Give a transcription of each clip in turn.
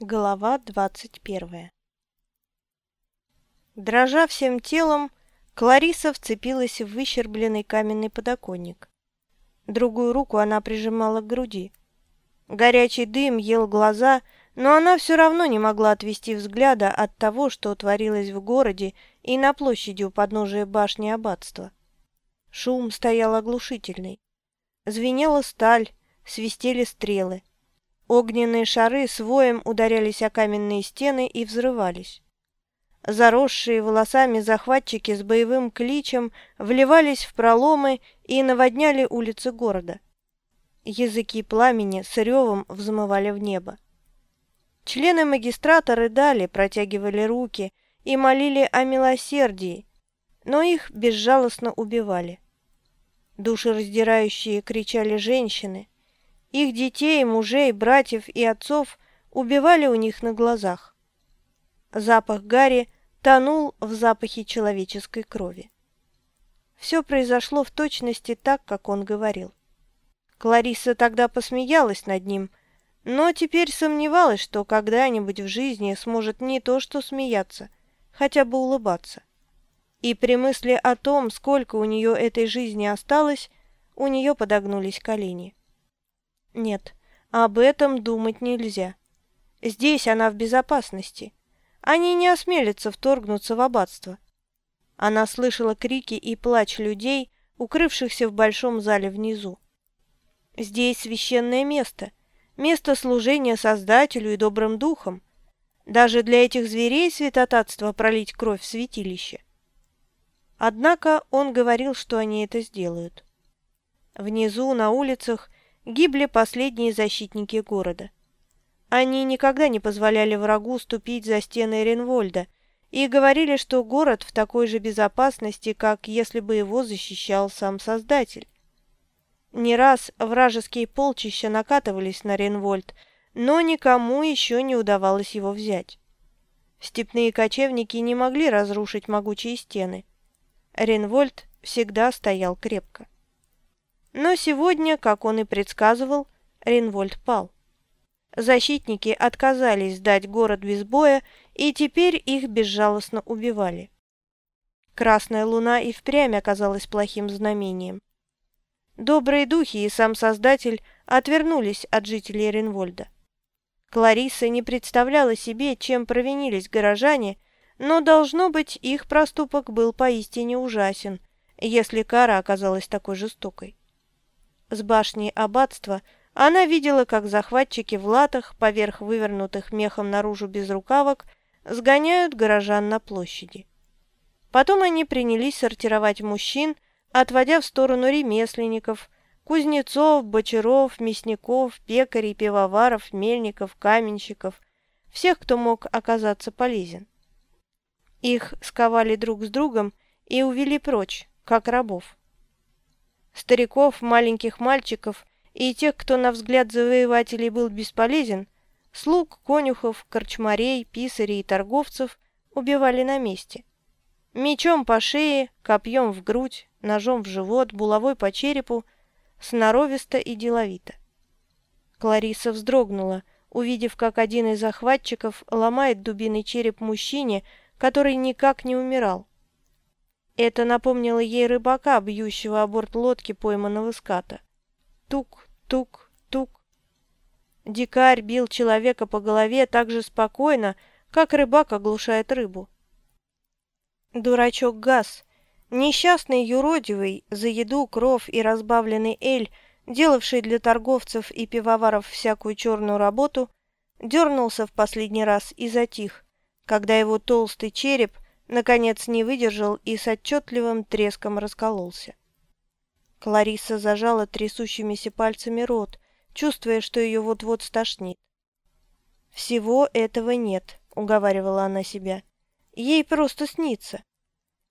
Глава двадцать первая Дрожа всем телом, Клариса вцепилась в выщербленный каменный подоконник. Другую руку она прижимала к груди. Горячий дым ел глаза, но она все равно не могла отвести взгляда от того, что творилось в городе и на площади у подножия башни аббатства. Шум стоял оглушительный. Звенела сталь, свистели стрелы. Огненные шары с воем ударялись о каменные стены и взрывались. Заросшие волосами захватчики с боевым кличем вливались в проломы и наводняли улицы города. Языки пламени с ревом взмывали в небо. Члены магистрата рыдали, протягивали руки и молили о милосердии, но их безжалостно убивали. Душераздирающие кричали женщины. Их детей, мужей, братьев и отцов убивали у них на глазах. Запах гари тонул в запахе человеческой крови. Все произошло в точности так, как он говорил. Клариса тогда посмеялась над ним, но теперь сомневалась, что когда-нибудь в жизни сможет не то что смеяться, хотя бы улыбаться. И при мысли о том, сколько у нее этой жизни осталось, у нее подогнулись колени. Нет, об этом думать нельзя. Здесь она в безопасности. Они не осмелятся вторгнуться в аббатство. Она слышала крики и плач людей, укрывшихся в большом зале внизу. Здесь священное место, место служения Создателю и добрым духом. Даже для этих зверей святотатство пролить кровь в святилище. Однако он говорил, что они это сделают. Внизу, на улицах, гибли последние защитники города. Они никогда не позволяли врагу ступить за стены Ренвольда и говорили, что город в такой же безопасности, как если бы его защищал сам Создатель. Не раз вражеские полчища накатывались на Ренвольд, но никому еще не удавалось его взять. Степные кочевники не могли разрушить могучие стены. Ренвольд всегда стоял крепко. Но сегодня, как он и предсказывал, Ренвольд пал. Защитники отказались сдать город без боя, и теперь их безжалостно убивали. Красная луна и впрямь оказалась плохим знамением. Добрые духи и сам Создатель отвернулись от жителей Ренвольда. Клариса не представляла себе, чем провинились горожане, но, должно быть, их проступок был поистине ужасен, если кара оказалась такой жестокой. С башни аббатства она видела, как захватчики в латах, поверх вывернутых мехом наружу безрукавок, сгоняют горожан на площади. Потом они принялись сортировать мужчин, отводя в сторону ремесленников, кузнецов, бочаров, мясников, пекарей, пивоваров, мельников, каменщиков, всех, кто мог оказаться полезен. Их сковали друг с другом и увели прочь, как рабов. Стариков, маленьких мальчиков и тех, кто на взгляд завоевателей был бесполезен, слуг, конюхов, корчмарей, писарей и торговцев убивали на месте. Мечом по шее, копьем в грудь, ножом в живот, булавой по черепу, сноровисто и деловито. Клариса вздрогнула, увидев, как один из захватчиков ломает дубиный череп мужчине, который никак не умирал. Это напомнило ей рыбака, бьющего о борт лодки пойманного ската. Тук, тук, тук. Дикарь бил человека по голове так же спокойно, как рыбак оглушает рыбу. Дурачок Газ, несчастный юродивый, за еду, кров и разбавленный эль, делавший для торговцев и пивоваров всякую черную работу, дернулся в последний раз и затих, когда его толстый череп наконец не выдержал и с отчетливым треском раскололся. Клариса зажала трясущимися пальцами рот, чувствуя, что ее вот-вот стошнит. «Всего этого нет», — уговаривала она себя. «Ей просто снится».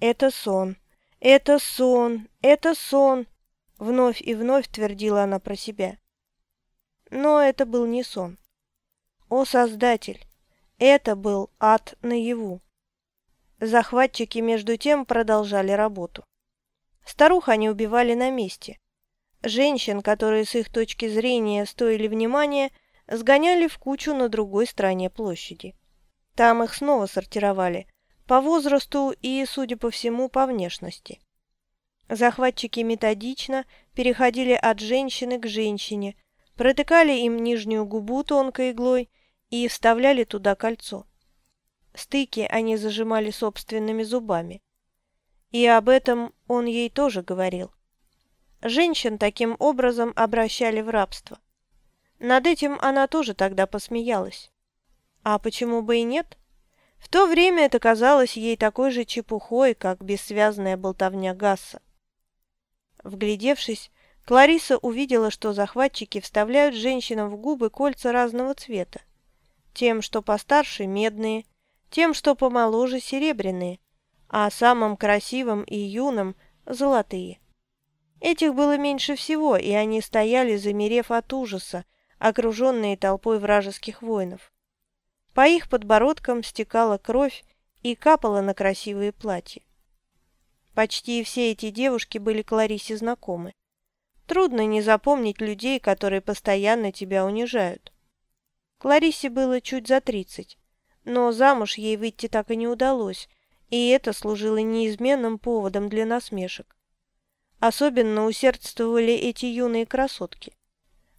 «Это сон, это сон, это сон», — вновь и вновь твердила она про себя. Но это был не сон. «О, Создатель! Это был ад наяву. Захватчики, между тем, продолжали работу. Старух они убивали на месте. Женщин, которые с их точки зрения стоили внимания, сгоняли в кучу на другой стороне площади. Там их снова сортировали по возрасту и, судя по всему, по внешности. Захватчики методично переходили от женщины к женщине, протыкали им нижнюю губу тонкой иглой и вставляли туда кольцо. Стыки они зажимали собственными зубами. И об этом он ей тоже говорил. Женщин таким образом обращали в рабство. Над этим она тоже тогда посмеялась. А почему бы и нет? В то время это казалось ей такой же чепухой, как бессвязная болтовня Гасса. Вглядевшись, Клариса увидела, что захватчики вставляют женщинам в губы кольца разного цвета. Тем, что постарше – медные, тем, что помоложе – серебряные, а самым красивым и юным – золотые. Этих было меньше всего, и они стояли, замерев от ужаса, окруженные толпой вражеских воинов. По их подбородкам стекала кровь и капала на красивые платья. Почти все эти девушки были Кларисе знакомы. Трудно не запомнить людей, которые постоянно тебя унижают. Кларисе было чуть за тридцать, но замуж ей выйти так и не удалось, и это служило неизменным поводом для насмешек. Особенно усердствовали эти юные красотки.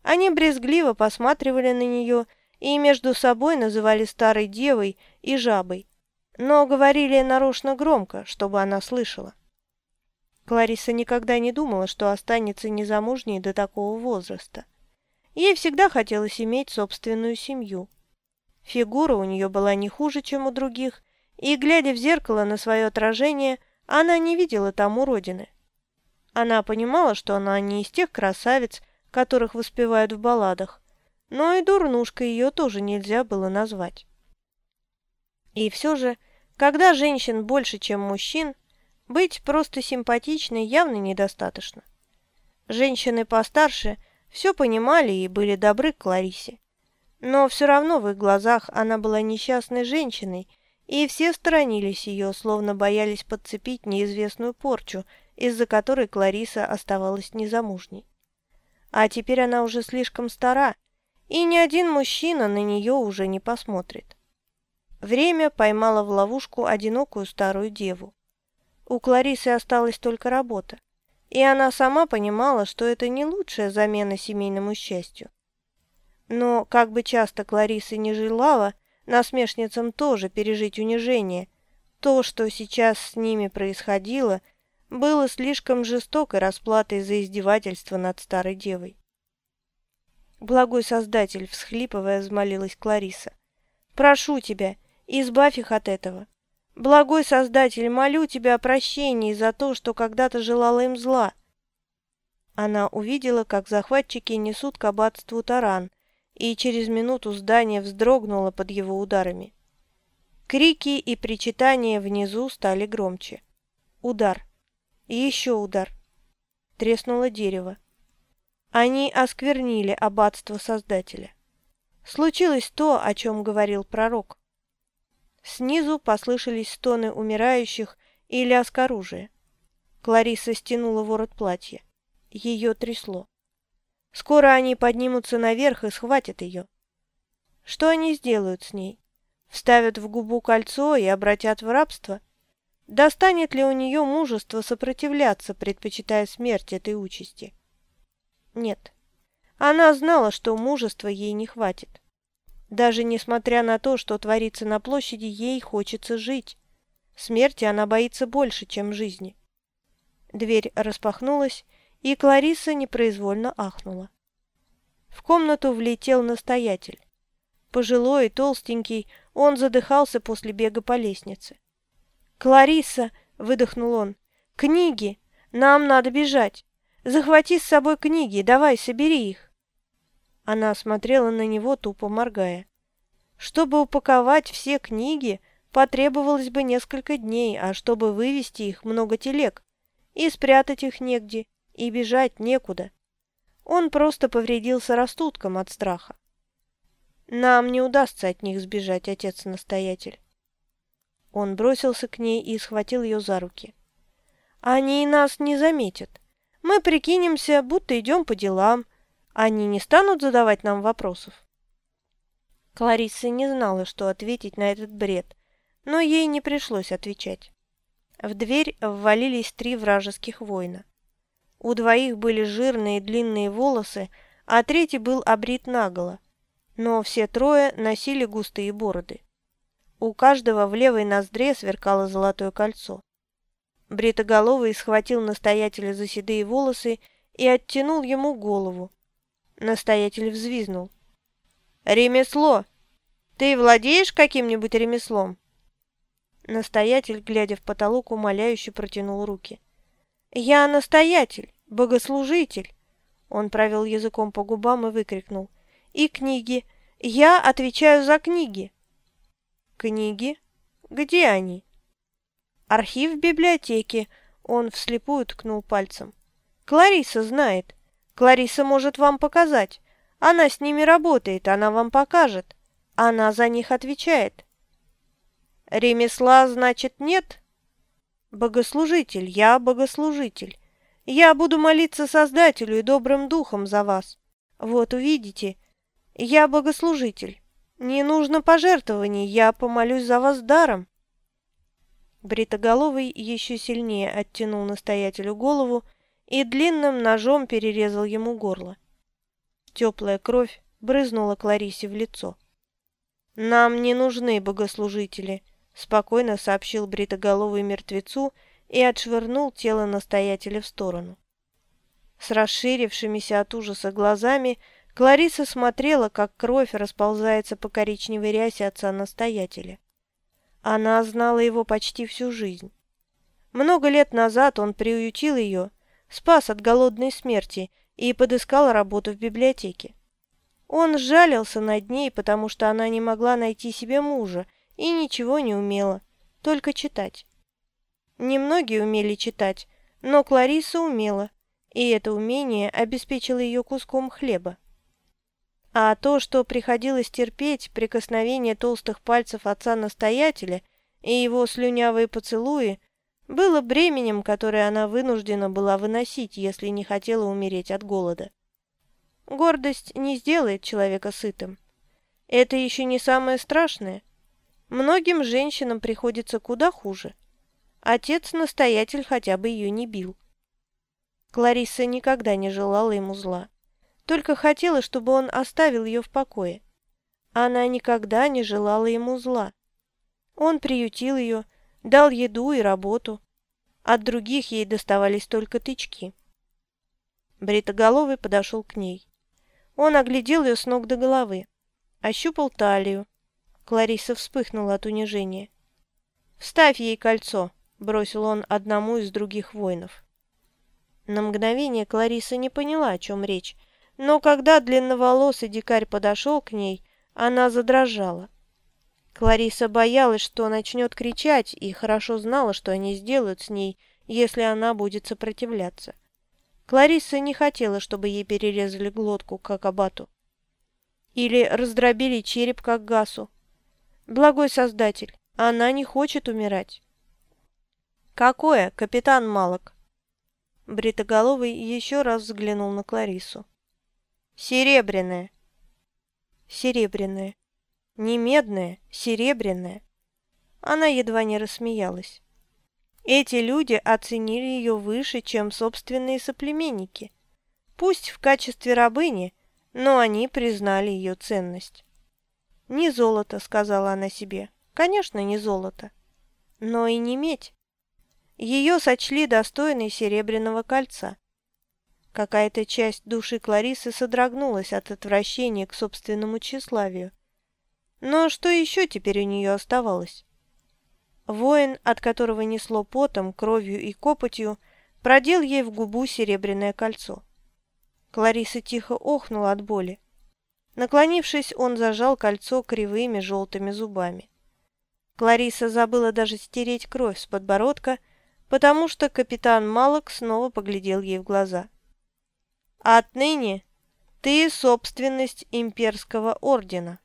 Они брезгливо посматривали на нее и между собой называли старой девой и жабой, но говорили нарочно громко, чтобы она слышала. Клариса никогда не думала, что останется незамужней до такого возраста. Ей всегда хотелось иметь собственную семью. Фигура у нее была не хуже, чем у других, и, глядя в зеркало на свое отражение, она не видела там уродины. Она понимала, что она не из тех красавиц, которых воспевают в балладах, но и дурнушкой ее тоже нельзя было назвать. И все же, когда женщин больше, чем мужчин, быть просто симпатичной явно недостаточно. Женщины постарше все понимали и были добры к Кларисе. Но все равно в их глазах она была несчастной женщиной, и все сторонились ее, словно боялись подцепить неизвестную порчу, из-за которой Клариса оставалась незамужней. А теперь она уже слишком стара, и ни один мужчина на нее уже не посмотрит. Время поймало в ловушку одинокую старую деву. У Кларисы осталась только работа, и она сама понимала, что это не лучшая замена семейному счастью. Но, как бы часто Клариса не желала, насмешницам тоже пережить унижение, то, что сейчас с ними происходило, было слишком жестокой расплатой за издевательство над старой девой. «Благой Создатель!» — всхлипывая, взмолилась Клариса. «Прошу тебя, избавь их от этого. Благой Создатель, молю тебя о прощении за то, что когда-то желала им зла». Она увидела, как захватчики несут к аббатству таран, и через минуту здание вздрогнуло под его ударами. Крики и причитания внизу стали громче. Удар. И еще удар. Треснуло дерево. Они осквернили аббатство Создателя. Случилось то, о чем говорил пророк. Снизу послышались стоны умирающих и лязг оружия. Клариса стянула ворот платья. Ее трясло. Скоро они поднимутся наверх и схватят ее. Что они сделают с ней? Вставят в губу кольцо и обратят в рабство? Достанет ли у нее мужество сопротивляться, предпочитая смерть этой участи? Нет. Она знала, что мужества ей не хватит. Даже несмотря на то, что творится на площади, ей хочется жить. Смерти она боится больше, чем жизни. Дверь распахнулась, и Клариса непроизвольно ахнула. В комнату влетел настоятель. Пожилой, толстенький, он задыхался после бега по лестнице. «Клариса!» — выдохнул он. «Книги! Нам надо бежать! Захвати с собой книги, давай, собери их!» Она смотрела на него, тупо моргая. Чтобы упаковать все книги, потребовалось бы несколько дней, а чтобы вывести их много телег. И спрятать их негде, и бежать некуда. Он просто повредился растутком от страха. Нам не удастся от них сбежать, отец-настоятель. Он бросился к ней и схватил ее за руки. «Они нас не заметят. Мы прикинемся, будто идем по делам. Они не станут задавать нам вопросов». Кларисса не знала, что ответить на этот бред, но ей не пришлось отвечать. В дверь ввалились три вражеских воина. У двоих были жирные длинные волосы, а третий был обрит наголо. Но все трое носили густые бороды. У каждого в левой ноздре сверкало золотое кольцо. Бритоголовый схватил настоятеля за седые волосы и оттянул ему голову. Настоятель взвизнул. «Ремесло! Ты владеешь каким-нибудь ремеслом?» Настоятель, глядя в потолок, умоляюще протянул руки. «Я настоятель, богослужитель!» Он провел языком по губам и выкрикнул. «И книги! Я отвечаю за книги!» «Книги? Где они?» «Архив в библиотеке», — он вслепую ткнул пальцем. «Клариса знает. Клариса может вам показать. Она с ними работает, она вам покажет. Она за них отвечает». Ремесла, значит, нет? Богослужитель, я богослужитель. Я буду молиться Создателю и добрым духом за вас. Вот увидите, я богослужитель. Не нужно пожертвований, я помолюсь за вас даром. Бритоголовый еще сильнее оттянул настоятелю голову и длинным ножом перерезал ему горло. Теплая кровь брызнула Кларисе в лицо. «Нам не нужны богослужители», спокойно сообщил бритоголовый мертвецу и отшвырнул тело настоятеля в сторону. С расширившимися от ужаса глазами Клариса смотрела, как кровь расползается по коричневой рясе отца-настоятеля. Она знала его почти всю жизнь. Много лет назад он приютил ее, спас от голодной смерти и подыскал работу в библиотеке. Он сжалился над ней, потому что она не могла найти себе мужа и ничего не умела, только читать. Немногие умели читать, но Клариса умела, и это умение обеспечило ее куском хлеба. А то, что приходилось терпеть прикосновение толстых пальцев отца-настоятеля и его слюнявые поцелуи, было бременем, которое она вынуждена была выносить, если не хотела умереть от голода. Гордость не сделает человека сытым. Это еще не самое страшное. Многим женщинам приходится куда хуже. Отец-настоятель хотя бы ее не бил. Клариса никогда не желала ему зла. Только хотела, чтобы он оставил ее в покое. Она никогда не желала ему зла. Он приютил ее, дал еду и работу. От других ей доставались только тычки. Бритоголовый подошел к ней. Он оглядел ее с ног до головы, ощупал талию, Клариса вспыхнула от унижения. «Вставь ей кольцо!» – бросил он одному из других воинов. На мгновение Клариса не поняла, о чем речь, но когда длинноволосый дикарь подошел к ней, она задрожала. Клариса боялась, что начнет кричать, и хорошо знала, что они сделают с ней, если она будет сопротивляться. Клариса не хотела, чтобы ей перерезали глотку, как абату. Или раздробили череп, как гасу. Благой Создатель, она не хочет умирать. Какое, капитан Малок? Бритоголовый еще раз взглянул на Кларису. Серебряное. Серебряное. Не медное, серебряное. Она едва не рассмеялась. Эти люди оценили ее выше, чем собственные соплеменники. Пусть в качестве рабыни, но они признали ее ценность. «Не золото», — сказала она себе. «Конечно, не золото. Но и не медь. Ее сочли достойной серебряного кольца». Какая-то часть души Кларисы содрогнулась от отвращения к собственному тщеславию. Но что еще теперь у нее оставалось? Воин, от которого несло потом, кровью и копотью, продел ей в губу серебряное кольцо. Клариса тихо охнула от боли. Наклонившись, он зажал кольцо кривыми желтыми зубами. Клариса забыла даже стереть кровь с подбородка, потому что капитан Малок снова поглядел ей в глаза. «Отныне ты собственность имперского ордена»,